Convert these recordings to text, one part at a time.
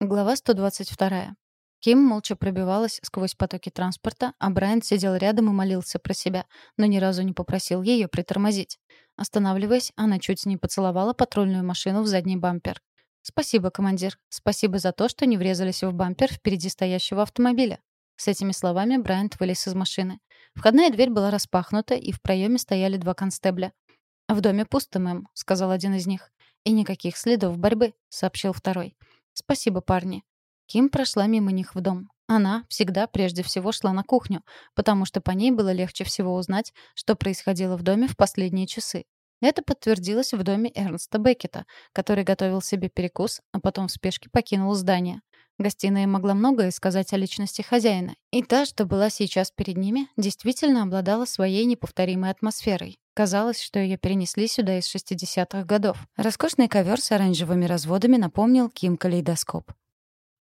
Глава 122. Ким молча пробивалась сквозь потоки транспорта, а Брайан сидел рядом и молился про себя, но ни разу не попросил ее притормозить. Останавливаясь, она чуть не поцеловала патрульную машину в задний бампер. «Спасибо, командир. Спасибо за то, что не врезались в бампер впереди стоящего автомобиля». С этими словами Брайант вылез из машины. Входная дверь была распахнута, и в проеме стояли два констебля. «В доме пусто, мэм», — сказал один из них. «И никаких следов борьбы», — сообщил второй. «Спасибо, парни». Ким прошла мимо них в дом. Она всегда прежде всего шла на кухню, потому что по ней было легче всего узнать, что происходило в доме в последние часы. Это подтвердилось в доме Эрнста Беккета, который готовил себе перекус, а потом в спешке покинул здание. Гостиная могла многое сказать о личности хозяина, и та, что была сейчас перед ними, действительно обладала своей неповторимой атмосферой. Казалось, что ее перенесли сюда из 60-х годов. Роскошный ковер с оранжевыми разводами напомнил Ким калейдоскоп.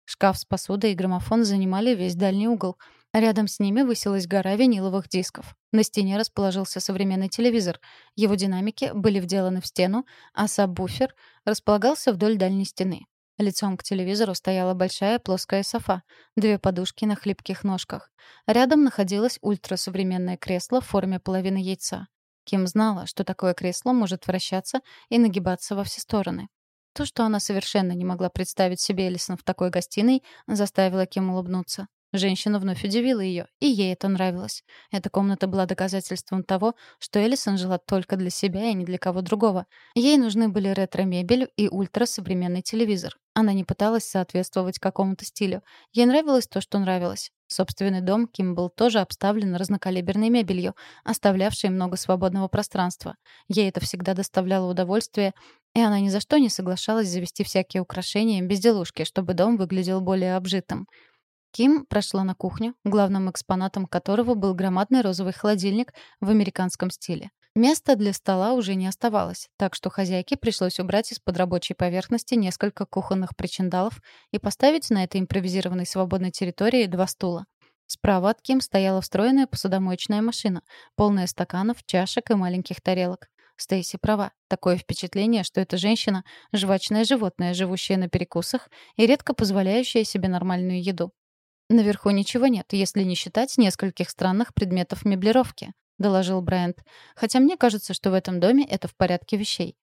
Шкаф с посудой и граммофон занимали весь дальний угол. Рядом с ними высилась гора виниловых дисков. На стене расположился современный телевизор. Его динамики были вделаны в стену, а сабвуфер располагался вдоль дальней стены. Лицом к телевизору стояла большая плоская софа, две подушки на хлипких ножках. Рядом находилось ультрасовременное кресло в форме половины яйца. Ким знала, что такое кресло может вращаться и нагибаться во все стороны. То, что она совершенно не могла представить себе Элисон в такой гостиной, заставило Ким улыбнуться. Женщина вновь удивила ее, и ей это нравилось. Эта комната была доказательством того, что Элисон жила только для себя и ни для кого другого. Ей нужны были ретро-мебель и ультрасовременный телевизор. Она не пыталась соответствовать какому-то стилю. Ей нравилось то, что нравилось. Собственный дом Ким был тоже обставлен разнокалиберной мебелью, оставлявшей много свободного пространства. Ей это всегда доставляло удовольствие, и она ни за что не соглашалась завести всякие украшения и безделушки, чтобы дом выглядел более обжитым. Ким прошла на кухню, главным экспонатом которого был громадный розовый холодильник в американском стиле. Места для стола уже не оставалось, так что хозяйке пришлось убрать из-под рабочей поверхности несколько кухонных причиндалов и поставить на этой импровизированной свободной территории два стула. Справа от Ким стояла встроенная посудомоечная машина, полная стаканов, чашек и маленьких тарелок. Стейси права. Такое впечатление, что эта женщина — жвачное животное, живущее на перекусах и редко позволяющее себе нормальную еду. «Наверху ничего нет, если не считать нескольких странных предметов меблировки», — доложил Брайант. «Хотя мне кажется, что в этом доме это в порядке вещей».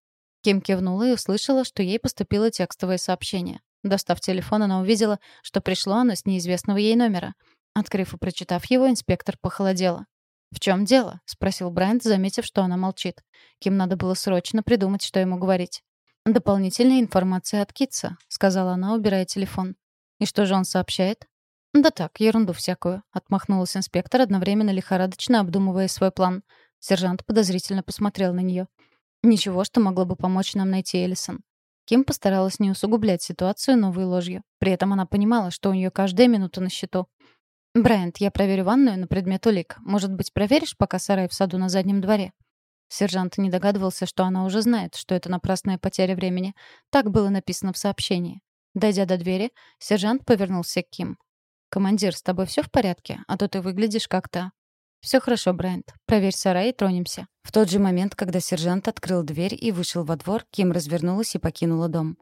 Ким кивнула и услышала, что ей поступило текстовое сообщение. Достав телефон, она увидела, что пришло оно с неизвестного ей номера. Открыв и прочитав его, инспектор похолодела. «В чем дело?» — спросил Брайант, заметив, что она молчит. Ким надо было срочно придумать, что ему говорить. «Дополнительная информация от Китса», — сказала она, убирая телефон. «И что же он сообщает?» «Да так, ерунду всякую», — отмахнулась инспектор, одновременно лихорадочно обдумывая свой план. Сержант подозрительно посмотрел на нее. «Ничего, что могло бы помочь нам найти Эллисон». Ким постаралась не усугублять ситуацию новой ложью. При этом она понимала, что у нее каждая минута на счету. «Брайант, я проверю ванную на предмет улик. Может быть, проверишь, пока сарай в саду на заднем дворе?» Сержант не догадывался, что она уже знает, что это напрасная потеря времени. Так было написано в сообщении. Дойдя до двери, сержант повернулся к Ким. «Командир, с тобой все в порядке? А то ты выглядишь как-то...» «Все хорошо, Брайант. Проверь сарай и тронемся». В тот же момент, когда сержант открыл дверь и вышел во двор, Ким развернулась и покинула дом.